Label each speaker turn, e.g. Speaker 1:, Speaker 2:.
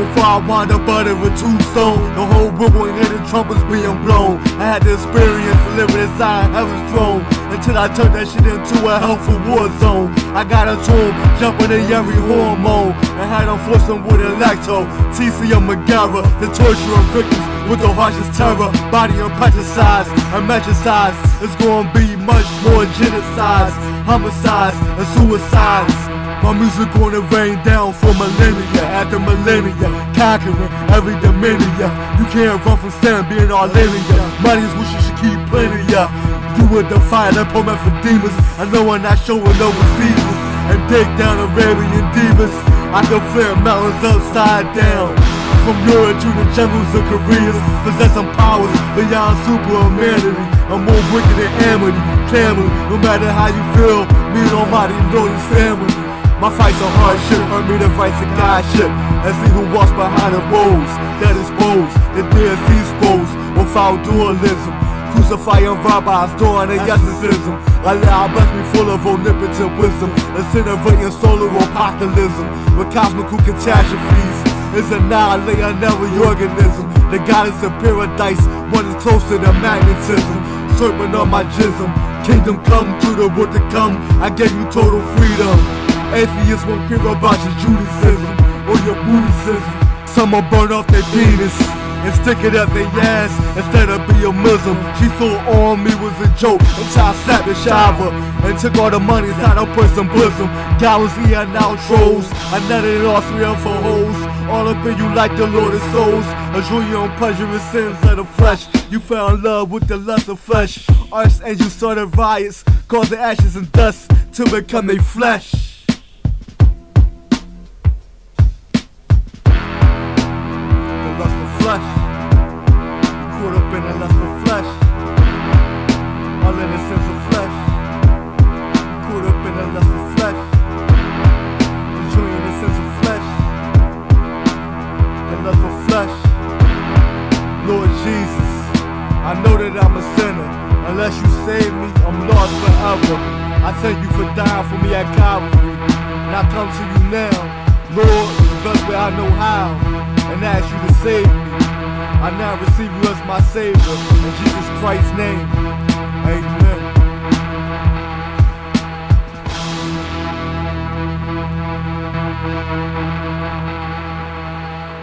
Speaker 1: before I wind up under a tombstone. The whole world will hear the trumpets being blown. I had the experience of living inside heaven's throne until I turned that shit into a helpful war zone. I got a tomb, jumping in every hormone, and had them forcing with electro. TCM McGarrah, the torturing victims with the harshest terror. Body and pesticides and metricides. It's gonna be much more genocides, homicides, and suicides. My music gonna rain down for millennia after millennia, conquering every dominion. You can't run from sin being all linear. Money is what you should keep plenty of. You would defy the poem for demons. I know I'm not showing overseas and take down Arabian divas. I can flip mountains upside down. From Europe to the jungles of Korea, possessing powers beyond superhumanity. I'm more wicked than Amity, Cameron. No matter how you feel, me and Almighty know this family. My fights are hardship, earn me the rights of Godship. And see who walks behind the rows that expose the DSC spoils without dualism. Crucifying rabbis, doing a exorcism. Allah bless me full of omnipotent wisdom. Incinerating solar apocalypse with cosmical catastrophes. Is annihilating every organism. The goddess of paradise, one is closer to magnetism. Serpent on my jism. Kingdom come to the world to come. I gave you total freedom. Atheists won't care about your Judaism or your Buddhism. Some will burn off their penis and stick it up their ass instead of be a Muslim. She thought on me was a joke until I slapped the shiver and took all the money inside her person bosom. Galaxy and outros, I netted it all three of for hoes. All up in you like the Lord of Souls. Enjoy your own pleasure and sins of the flesh. You fell in love with the lust of flesh. Archangels started riots, causing ashes and dust to become a flesh. Caught up in the lust of flesh. All in the sense of flesh. Caught up in the lust of flesh. Enjoying the sense of flesh. The lust of flesh. Lord Jesus, I know that I'm a sinner. Unless you save me, I'm lost forever. I thank you for dying for me at Calvary. And I come to you now, Lord, the best way I know how, and ask you to save me. I now receive you as my Savior. In Jesus Christ's name, amen.